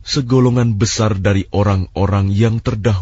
Segolongan besar dari orang-orang yang terdahulu.